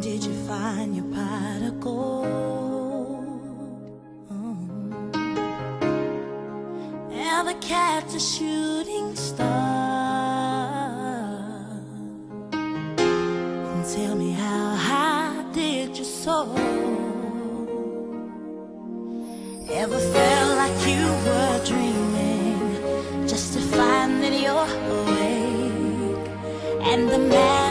Did you find your pot of gold? Mm. And the a shooting star. And tell me how high did you soar? Ever and the magic